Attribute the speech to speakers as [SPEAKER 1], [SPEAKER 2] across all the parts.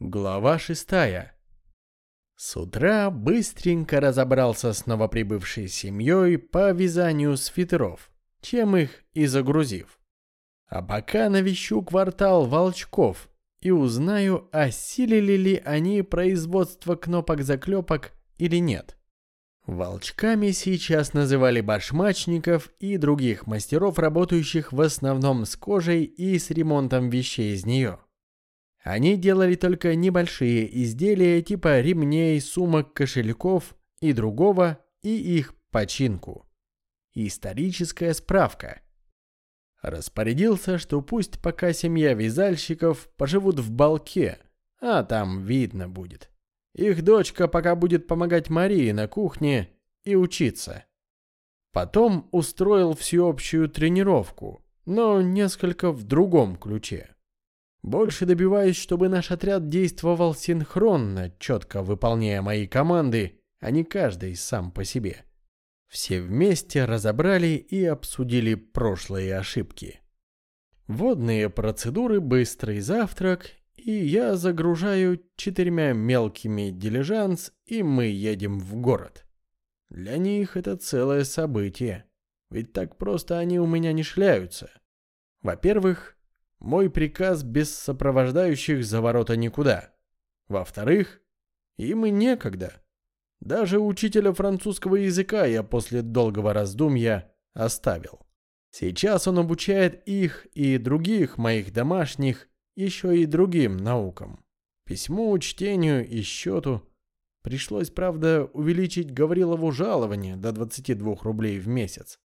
[SPEAKER 1] Глава шестая. С утра быстренько разобрался с новоприбывшей семьей по вязанию свитеров, чем их и загрузив. А пока навещу квартал волчков и узнаю, осилили ли они производство кнопок-заклепок или нет. Волчками сейчас называли башмачников и других мастеров, работающих в основном с кожей и с ремонтом вещей из нее. Они делали только небольшие изделия типа ремней, сумок, кошельков и другого, и их починку. Историческая справка. Распорядился, что пусть пока семья вязальщиков поживут в балке, а там видно будет. Их дочка пока будет помогать Марии на кухне и учиться. Потом устроил всеобщую тренировку, но несколько в другом ключе. Больше добиваюсь, чтобы наш отряд действовал синхронно, четко выполняя мои команды, а не каждый сам по себе. Все вместе разобрали и обсудили прошлые ошибки. Водные процедуры, быстрый завтрак, и я загружаю четырьмя мелкими дилижанс, и мы едем в город. Для них это целое событие, ведь так просто они у меня не шляются. Во-первых, мой приказ без сопровождающих за ворота никуда. Во-вторых, им и некогда. Даже учителя французского языка я после долгого раздумья оставил. Сейчас он обучает их и других моих домашних еще и другим наукам. Письму, чтению и счету. Пришлось, правда, увеличить Гаврилову жалование до 22 рублей в месяц.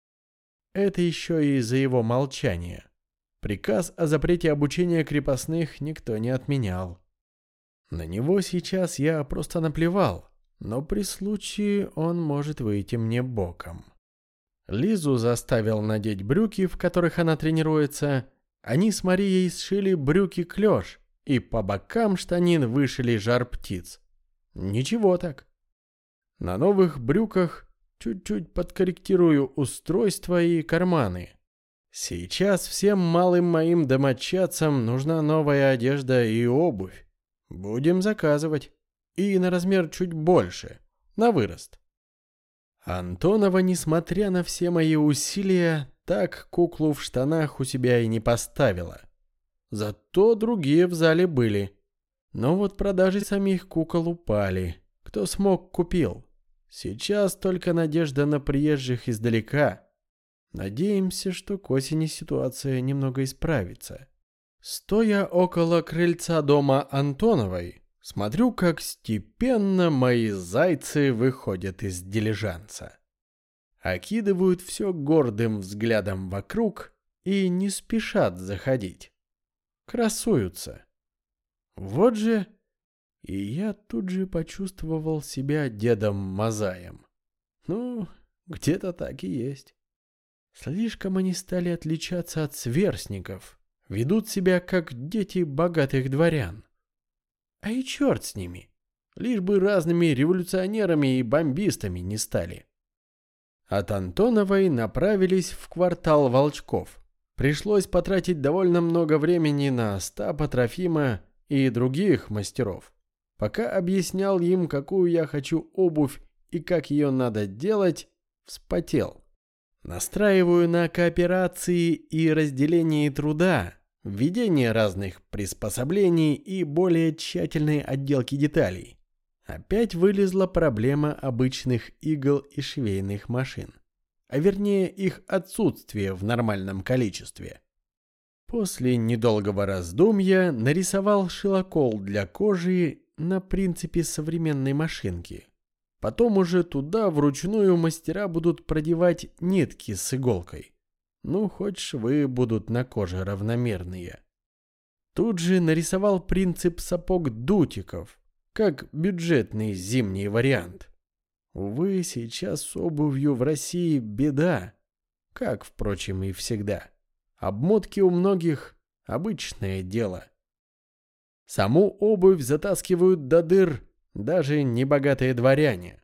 [SPEAKER 1] Это еще и из-за его молчания. Приказ о запрете обучения крепостных никто не отменял. На него сейчас я просто наплевал, но при случае он может выйти мне боком. Лизу заставил надеть брюки, в которых она тренируется. Они с Марией сшили брюки-клёш, и по бокам штанин вышили жар птиц. Ничего так. На новых брюках чуть-чуть подкорректирую устройство и карманы. Сейчас всем малым моим домочадцам нужна новая одежда и обувь. Будем заказывать. И на размер чуть больше. На вырост. Антонова, несмотря на все мои усилия, так куклу в штанах у себя и не поставила. Зато другие в зале были. Но вот продажи самих кукол упали. Кто смог, купил. Сейчас только надежда на приезжих издалека. Надеемся, что к осени ситуация немного исправится. Стоя около крыльца дома Антоновой, смотрю, как степенно мои зайцы выходят из дилижанса. Окидывают все гордым взглядом вокруг и не спешат заходить. Красуются. Вот же... И я тут же почувствовал себя дедом Мазаем. Ну, где-то так и есть. Слишком они стали отличаться от сверстников, ведут себя как дети богатых дворян. А и черт с ними, лишь бы разными революционерами и бомбистами не стали. От Антоновой направились в квартал Волчков. Пришлось потратить довольно много времени на Остапа, Трофима и других мастеров. Пока объяснял им, какую я хочу обувь и как ее надо делать, вспотел. Настраиваю на кооперации и разделении труда, введение разных приспособлений и более тщательной отделки деталей. Опять вылезла проблема обычных игл и швейных машин. А вернее их отсутствие в нормальном количестве. После недолгого раздумья нарисовал шилокол для кожи на принципе современной машинки. Потом уже туда вручную мастера будут продевать нитки с иголкой. Ну, хоть швы будут на коже равномерные. Тут же нарисовал принцип сапог дутиков, как бюджетный зимний вариант. Увы, сейчас с обувью в России беда, как, впрочем, и всегда. Обмотки у многих – обычное дело. Саму обувь затаскивают до дыр даже небогатые дворяне.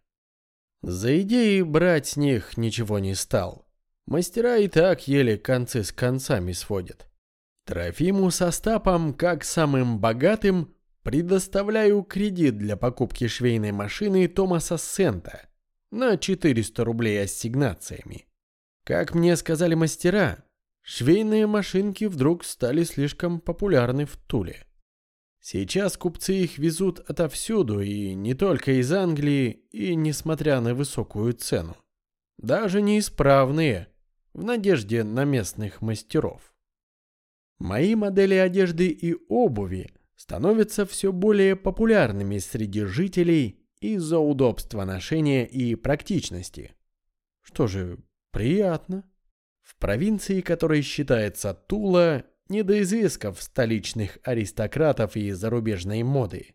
[SPEAKER 1] За идеей брать с них ничего не стал. Мастера и так еле концы с концами сводят. Трофиму со Стапом, как самым богатым, предоставляю кредит для покупки швейной машины Томаса Сента на 400 рублей ассигнациями. Как мне сказали мастера, швейные машинки вдруг стали слишком популярны в Туле. Сейчас купцы их везут отовсюду, и не только из Англии, и несмотря на высокую цену. Даже неисправные, в надежде на местных мастеров. Мои модели одежды и обуви становятся все более популярными среди жителей из-за удобства ношения и практичности. Что же, приятно. В провинции, которой считается Тула, не до изысков столичных аристократов и зарубежной моды.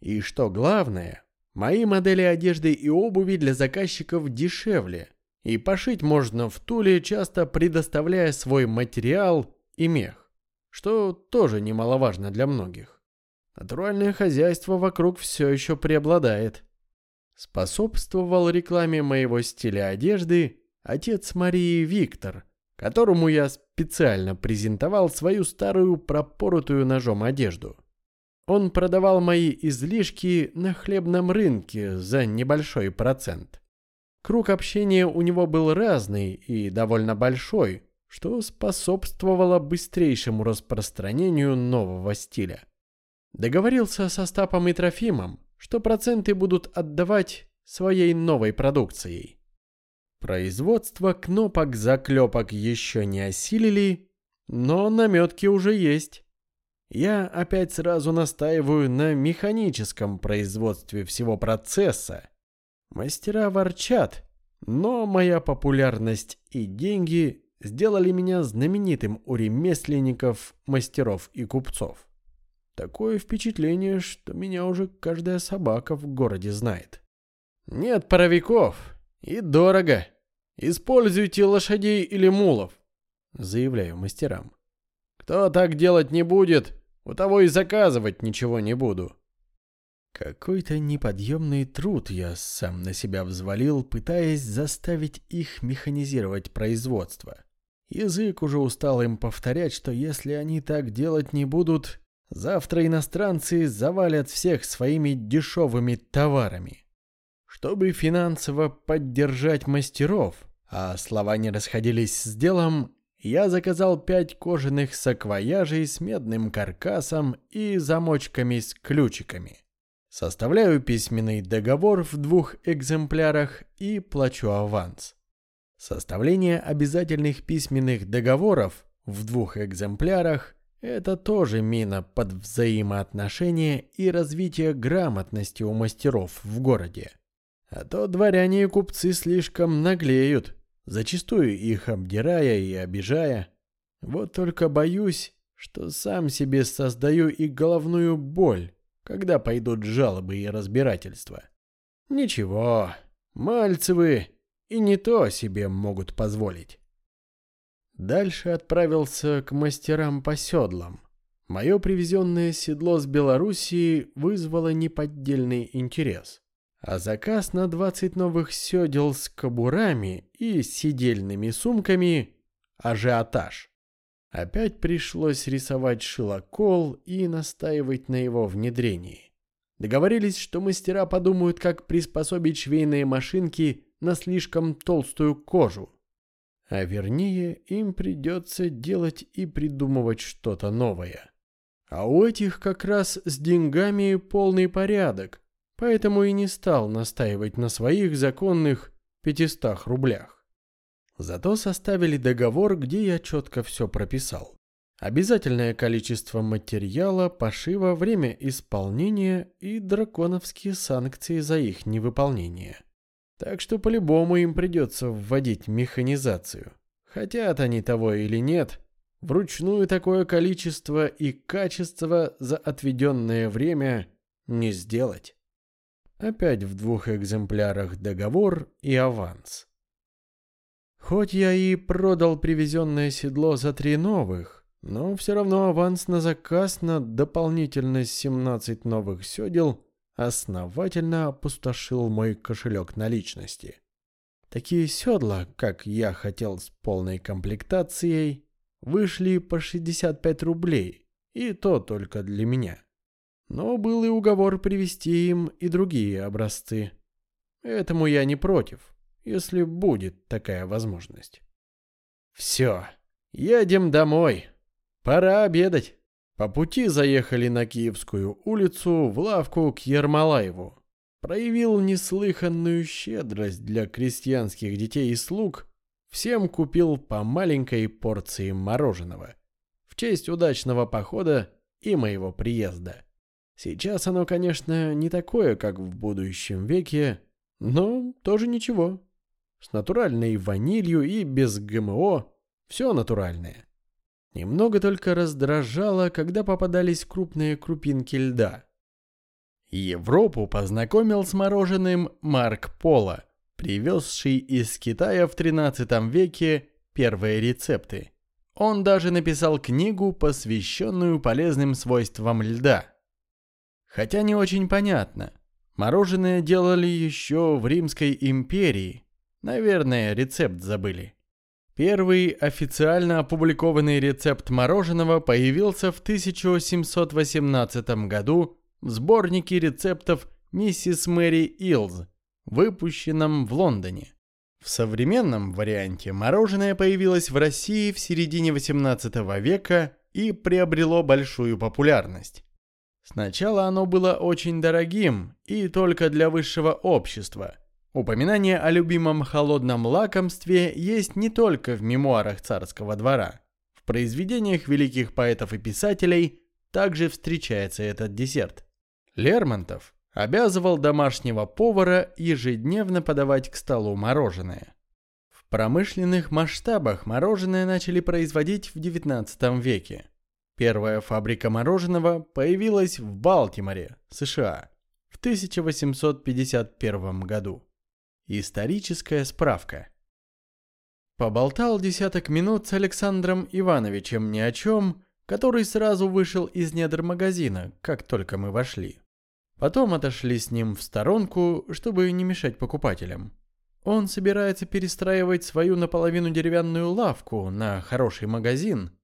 [SPEAKER 1] И что главное, мои модели одежды и обуви для заказчиков дешевле, и пошить можно в Туле, часто предоставляя свой материал и мех, что тоже немаловажно для многих. Натуральное хозяйство вокруг все еще преобладает. Способствовал рекламе моего стиля одежды отец Марии Виктор – которому я специально презентовал свою старую пропоротую ножом одежду. Он продавал мои излишки на хлебном рынке за небольшой процент. Круг общения у него был разный и довольно большой, что способствовало быстрейшему распространению нового стиля. Договорился со Стапом и Трофимом, что проценты будут отдавать своей новой продукцией. Производство кнопок-заклепок еще не осилили, но наметки уже есть. Я опять сразу настаиваю на механическом производстве всего процесса. Мастера ворчат, но моя популярность и деньги сделали меня знаменитым у ремесленников, мастеров и купцов. Такое впечатление, что меня уже каждая собака в городе знает. Нет паровиков, и дорого. Используйте лошадей или мулов, заявляю мастерам. Кто так делать не будет, у того и заказывать ничего не буду. Какой-то неподъемный труд я сам на себя взвалил, пытаясь заставить их механизировать производство. Язык уже устал им повторять, что если они так делать не будут, завтра иностранцы завалят всех своими дешевыми товарами. Чтобы финансово поддержать мастеров, а слова не расходились с делом, я заказал пять кожаных саквояжей с медным каркасом и замочками с ключиками. Составляю письменный договор в двух экземплярах и плачу аванс. Составление обязательных письменных договоров в двух экземплярах – это тоже мина под взаимоотношения и развитие грамотности у мастеров в городе. А то дворяне и купцы слишком наглеют, зачастую их обдирая и обижая. Вот только боюсь, что сам себе создаю и головную боль, когда пойдут жалобы и разбирательства. Ничего, Мальцевы и не то себе могут позволить. Дальше отправился к мастерам по седлам. Мое привезенное седло с Белоруссии вызвало неподдельный интерес а заказ на 20 новых седел с кобурами и сидельными сумками – ажиотаж. Опять пришлось рисовать шилокол и настаивать на его внедрении. Договорились, что мастера подумают, как приспособить швейные машинки на слишком толстую кожу. А вернее, им придется делать и придумывать что-то новое. А у этих как раз с деньгами полный порядок поэтому и не стал настаивать на своих законных 500 рублях. Зато составили договор, где я четко все прописал. Обязательное количество материала, пошива, время исполнения и драконовские санкции за их невыполнение. Так что по-любому им придется вводить механизацию. Хотят они того или нет, вручную такое количество и качество за отведенное время не сделать. Опять в двух экземплярах договор и аванс. Хоть я и продал привезенное седло за три новых, но все равно аванс на заказ на дополнительно 17 новых седел основательно опустошил мой кошелек наличности. Такие седла, как я хотел с полной комплектацией, вышли по 65 рублей, и то только для меня. Но был и уговор привезти им и другие образцы. Этому я не против, если будет такая возможность. Все, едем домой. Пора обедать. По пути заехали на Киевскую улицу в лавку к Ермолаеву. Проявил неслыханную щедрость для крестьянских детей и слуг, всем купил по маленькой порции мороженого в честь удачного похода и моего приезда. Сейчас оно, конечно, не такое, как в будущем веке, но тоже ничего. С натуральной ванилью и без ГМО все натуральное. Немного только раздражало, когда попадались крупные крупинки льда. Европу познакомил с мороженым Марк Поло, привезший из Китая в 13 веке первые рецепты. Он даже написал книгу, посвященную полезным свойствам льда. Хотя не очень понятно. Мороженое делали еще в Римской империи. Наверное, рецепт забыли. Первый официально опубликованный рецепт мороженого появился в 1718 году в сборнике рецептов миссис Мэри Илз, выпущенном в Лондоне. В современном варианте мороженое появилось в России в середине 18 века и приобрело большую популярность. Сначала оно было очень дорогим и только для высшего общества. Упоминание о любимом холодном лакомстве есть не только в мемуарах царского двора. В произведениях великих поэтов и писателей также встречается этот десерт. Лермонтов обязывал домашнего повара ежедневно подавать к столу мороженое. В промышленных масштабах мороженое начали производить в XIX веке. Первая фабрика мороженого появилась в Балтиморе, США, в 1851 году. Историческая справка. Поболтал десяток минут с Александром Ивановичем ни о чем, который сразу вышел из недр магазина, как только мы вошли. Потом отошли с ним в сторонку, чтобы не мешать покупателям. Он собирается перестраивать свою наполовину деревянную лавку на хороший магазин,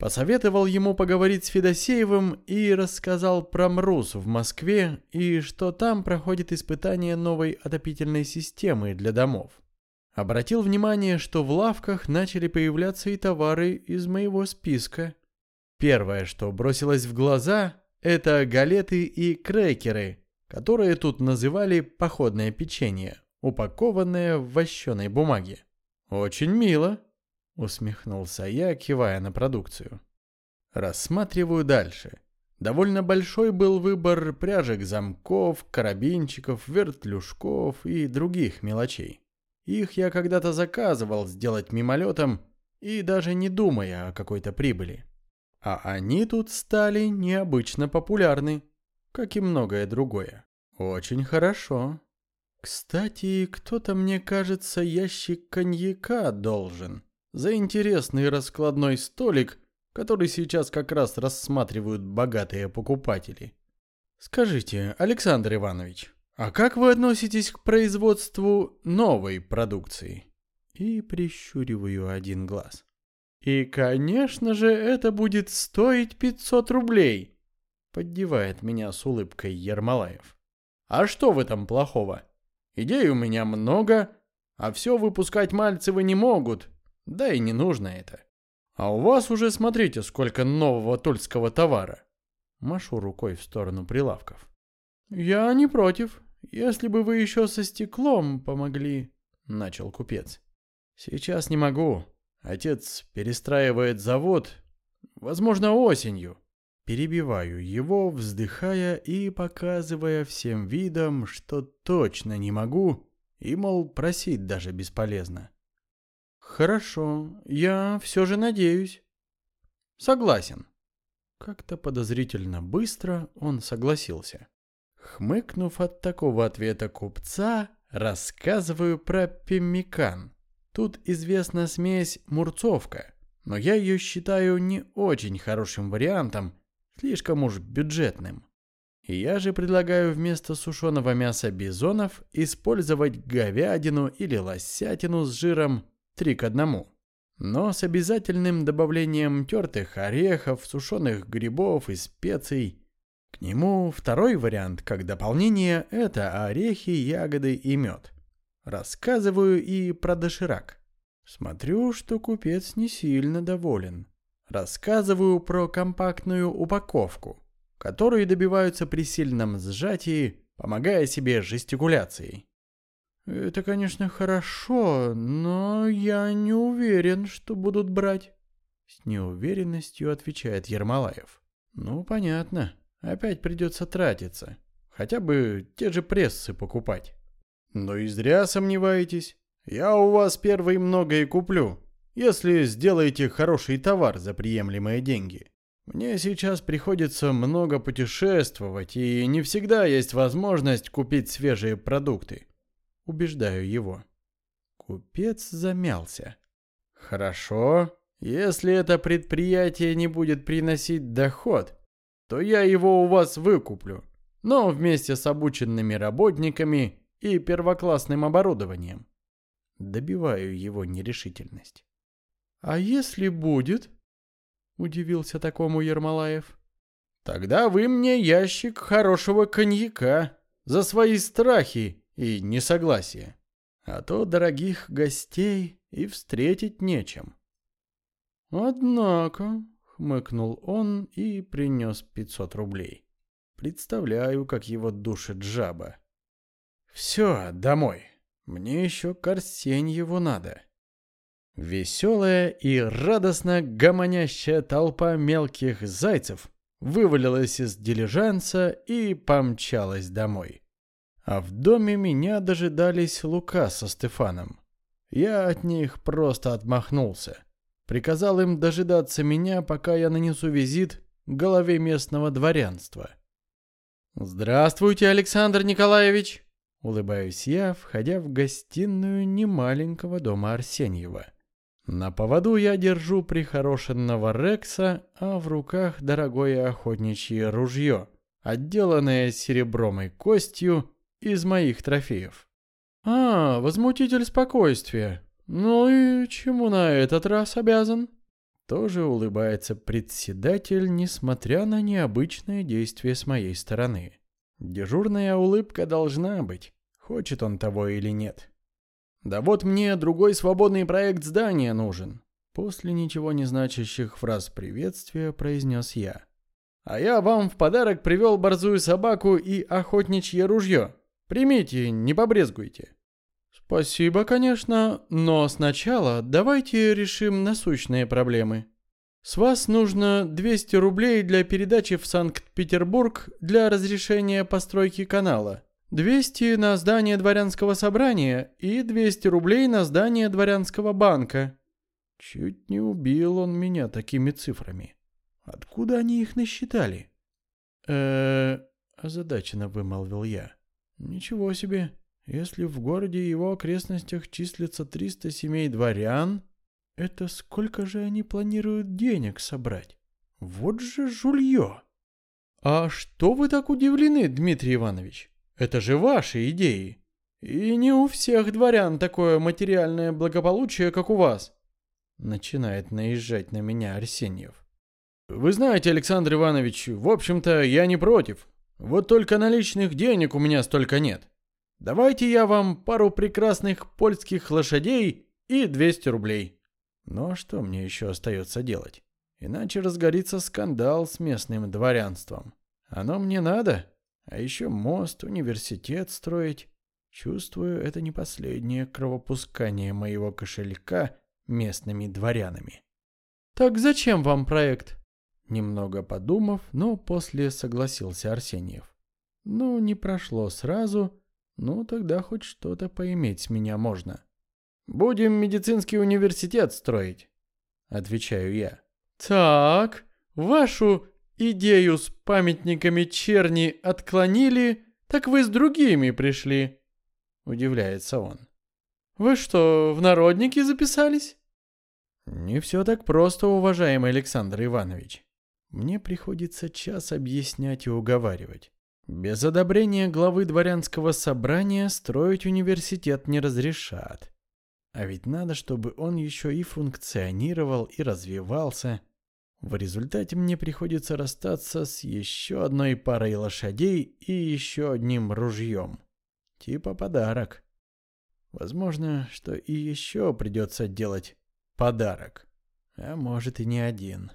[SPEAKER 1] Посоветовал ему поговорить с Федосеевым и рассказал про МРУС в Москве и что там проходит испытание новой отопительной системы для домов. Обратил внимание, что в лавках начали появляться и товары из моего списка. Первое, что бросилось в глаза, это галеты и крекеры, которые тут называли походное печенье, упакованное в вощеной бумаге. Очень мило. Усмехнулся я, кивая на продукцию. Рассматриваю дальше. Довольно большой был выбор пряжек замков, карабинчиков, вертлюжков и других мелочей. Их я когда-то заказывал сделать мимолетом и даже не думая о какой-то прибыли. А они тут стали необычно популярны, как и многое другое. Очень хорошо. Кстати, кто-то, мне кажется, ящик коньяка должен за интересный раскладной столик, который сейчас как раз рассматривают богатые покупатели. Скажите, Александр Иванович, а как вы относитесь к производству новой продукции? И прищуриваю один глаз. И, конечно же, это будет стоить 500 рублей, поддевает меня с улыбкой Ермолаев. А что в этом плохого? Идей у меня много, а все выпускать Мальцевы не могут, да и не нужно это. А у вас уже смотрите, сколько нового тульского товара. Машу рукой в сторону прилавков. Я не против. Если бы вы еще со стеклом помогли, начал купец. Сейчас не могу. Отец перестраивает завод, возможно, осенью. Перебиваю его, вздыхая и показывая всем видом, что точно не могу, и, мол, просить даже бесполезно. Хорошо, я все же надеюсь. Согласен. Как-то подозрительно быстро он согласился. Хмыкнув от такого ответа купца, рассказываю про пеммикан. Тут известна смесь мурцовка, но я ее считаю не очень хорошим вариантом, слишком уж бюджетным. И я же предлагаю вместо сушеного мяса бизонов использовать говядину или лосятину с жиром три к одному. Но с обязательным добавлением тертых орехов, сушеных грибов и специй. К нему второй вариант, как дополнение, это орехи, ягоды и мед. Рассказываю и про доширак. Смотрю, что купец не сильно доволен. Рассказываю про компактную упаковку, которую добиваются при сильном сжатии, помогая себе жестикуляцией. Это, конечно, хорошо, но я не уверен, что будут брать. С неуверенностью отвечает Ермолаев. Ну, понятно. Опять придется тратиться. Хотя бы те же прессы покупать. Но и зря сомневаетесь. Я у вас первый многое куплю, если сделаете хороший товар за приемлемые деньги. Мне сейчас приходится много путешествовать, и не всегда есть возможность купить свежие продукты. Убеждаю его. Купец замялся. Хорошо, если это предприятие не будет приносить доход, то я его у вас выкуплю, но вместе с обученными работниками и первоклассным оборудованием. Добиваю его нерешительность. «А если будет?» — удивился такому Ермолаев. «Тогда вы мне ящик хорошего коньяка за свои страхи и несогласие. А то дорогих гостей и встретить нечем». «Однако», — хмыкнул он и принес 500 рублей. Представляю, как его душит жаба. «Все, домой. Мне еще к Арсеньеву надо». Веселая и радостно гомонящая толпа мелких зайцев вывалилась из дилижанса и помчалась домой. А в доме меня дожидались Лука со Стефаном. Я от них просто отмахнулся. Приказал им дожидаться меня, пока я нанесу визит голове местного дворянства. «Здравствуйте, Александр Николаевич!» Улыбаюсь я, входя в гостиную немаленького дома Арсеньева. На поводу я держу прихорошенного Рекса, а в руках дорогое охотничье ружье, отделанное серебром и костью из моих трофеев. «А, возмутитель спокойствия. «Ну и чему на этот раз обязан?» Тоже улыбается председатель, несмотря на необычное действие с моей стороны. Дежурная улыбка должна быть, хочет он того или нет. «Да вот мне другой свободный проект здания нужен», после ничего не значащих фраз приветствия произнес я. «А я вам в подарок привел борзую собаку и охотничье ружье. Примите, не побрезгуйте». «Спасибо, конечно, но сначала давайте решим насущные проблемы. С вас нужно 200 рублей для передачи в Санкт-Петербург для разрешения постройки канала, 200 на здание дворянского собрания и 200 рублей на здание дворянского банка». Чуть не убил он меня такими цифрами. Откуда они их насчитали? э озадаченно вымолвил я. «Ничего себе. Если в городе и его окрестностях числится 300 семей дворян, это сколько же они планируют денег собрать? Вот же жулье! А что вы так удивлены, Дмитрий Иванович? Это же ваши идеи. И не у всех дворян такое материальное благополучие, как у вас. Начинает наезжать на меня Арсеньев. Вы знаете, Александр Иванович, в общем-то, я не против. Вот только наличных денег у меня столько нет. Давайте я вам пару прекрасных польских лошадей и 200 рублей. Но что мне еще остается делать? Иначе разгорится скандал с местным дворянством. Оно мне надо. А еще мост, университет строить. Чувствую, это не последнее кровопускание моего кошелька местными дворянами. Так зачем вам проект? Немного подумав, но после согласился Арсеньев. Ну, не прошло сразу, ну, тогда хоть что-то поиметь с меня можно. Будем медицинский университет строить, отвечаю я. Так, вашу идею с памятниками черни отклонили, так вы с другими пришли, удивляется он. Вы что, в народники записались? Не все так просто, уважаемый Александр Иванович. Мне приходится час объяснять и уговаривать. Без одобрения главы дворянского собрания строить университет не разрешат. А ведь надо, чтобы он еще и функционировал и развивался. В результате мне приходится расстаться с еще одной парой лошадей и еще одним ружьем. Типа подарок. Возможно, что и еще придется делать подарок. А может и не один.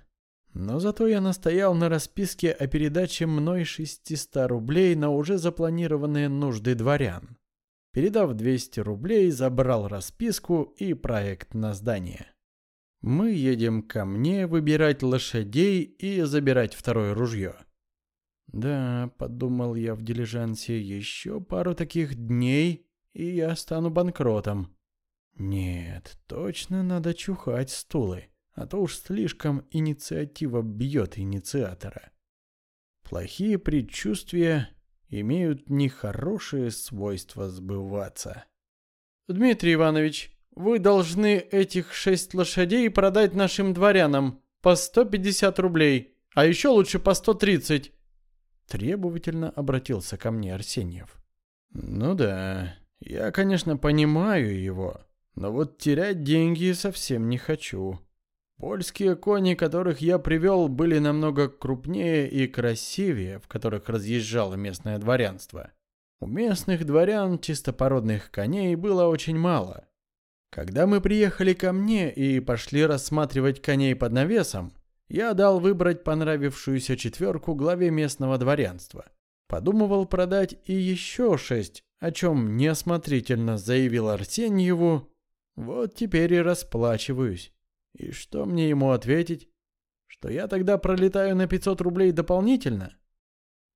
[SPEAKER 1] Но зато я настоял на расписке о передаче мной 600 рублей на уже запланированные нужды дворян. Передав 200 рублей, забрал расписку и проект на здание. Мы едем ко мне выбирать лошадей и забирать второе ружье. Да, подумал я в дилижансе, еще пару таких дней, и я стану банкротом. Нет, точно надо чухать стулы а то уж слишком инициатива бьет инициатора. Плохие предчувствия имеют нехорошее свойство сбываться. «Дмитрий Иванович, вы должны этих шесть лошадей продать нашим дворянам по 150 рублей, а еще лучше по 130. Требовательно обратился ко мне Арсеньев. «Ну да, я, конечно, понимаю его, но вот терять деньги совсем не хочу. Польские кони, которых я привел, были намного крупнее и красивее, в которых разъезжало местное дворянство. У местных дворян чистопородных коней было очень мало. Когда мы приехали ко мне и пошли рассматривать коней под навесом, я дал выбрать понравившуюся четверку главе местного дворянства. Подумывал продать и еще шесть, о чем неосмотрительно заявил Арсеньеву. Вот теперь и расплачиваюсь. И что мне ему ответить? Что я тогда пролетаю на 500 рублей дополнительно?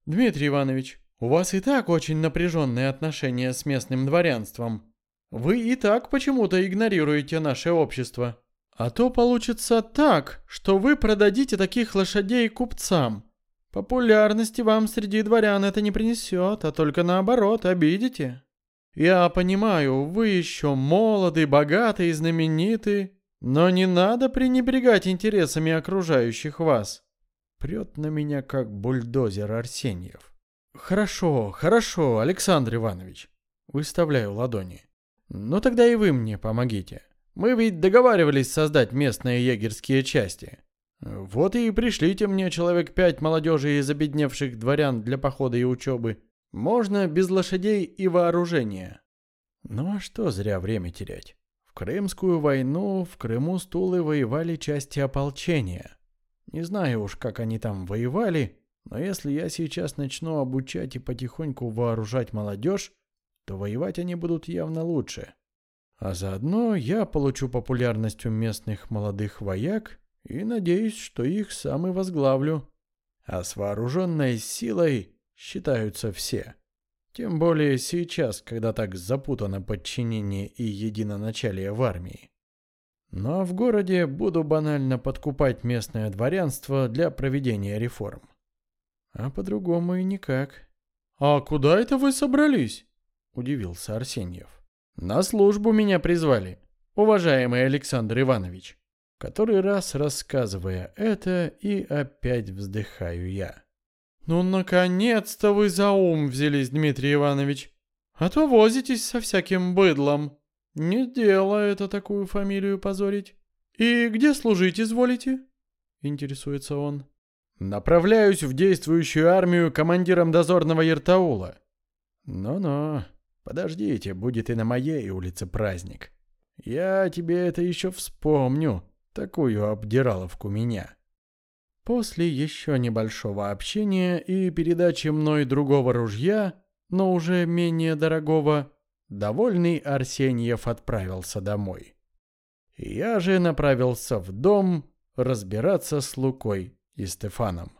[SPEAKER 1] Дмитрий Иванович, у вас и так очень напряженные отношения с местным дворянством. Вы и так почему-то игнорируете наше общество. А то получится так, что вы продадите таких лошадей купцам. Популярности вам среди дворян это не принесет, а только наоборот, обидите. Я понимаю, вы еще молоды, богаты и знамениты, но не надо пренебрегать интересами окружающих вас. Прет на меня, как бульдозер Арсеньев. Хорошо, хорошо, Александр Иванович. Выставляю ладони. Ну тогда и вы мне помогите. Мы ведь договаривались создать местные егерские части. Вот и пришлите мне человек пять молодежи из обедневших дворян для похода и учебы. Можно без лошадей и вооружения. Ну а что зря время терять? Крымскую войну в Крыму стулы воевали части ополчения. Не знаю уж, как они там воевали, но если я сейчас начну обучать и потихоньку вооружать молодежь, то воевать они будут явно лучше. А заодно я получу популярность у местных молодых вояк и надеюсь, что их сам и возглавлю. А с вооруженной силой считаются все. Тем более сейчас, когда так запутано подчинение и единоначалие в армии. Ну а в городе буду банально подкупать местное дворянство для проведения реформ. А по-другому и никак. «А куда это вы собрались?» – удивился Арсеньев. «На службу меня призвали, уважаемый Александр Иванович». Который раз рассказывая это, и опять вздыхаю я. «Ну, наконец-то вы за ум взялись, Дмитрий Иванович. А то возитесь со всяким быдлом. Не дело это такую фамилию позорить. И где служить изволите?» Интересуется он. «Направляюсь в действующую армию командиром дозорного Ертаула». «Ну-ну, подождите, будет и на моей улице праздник. Я тебе это еще вспомню, такую обдираловку меня». После еще небольшого общения и передачи мной другого ружья, но уже менее дорогого, довольный Арсеньев отправился домой. Я же направился в дом разбираться с Лукой и Стефаном.